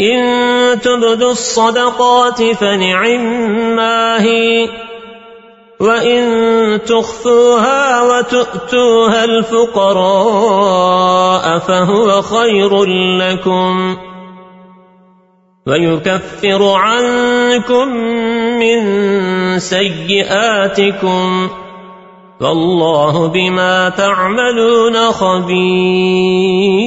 إن تبدوا الصدقات فنعما هي وإن تخفوها وتؤتوها الفقراء فهو خير لكم ويكفر عنكم من سيئاتكم والله بما تعملون خبير